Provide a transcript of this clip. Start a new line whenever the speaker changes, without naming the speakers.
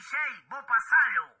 DJ, vou passá-lo.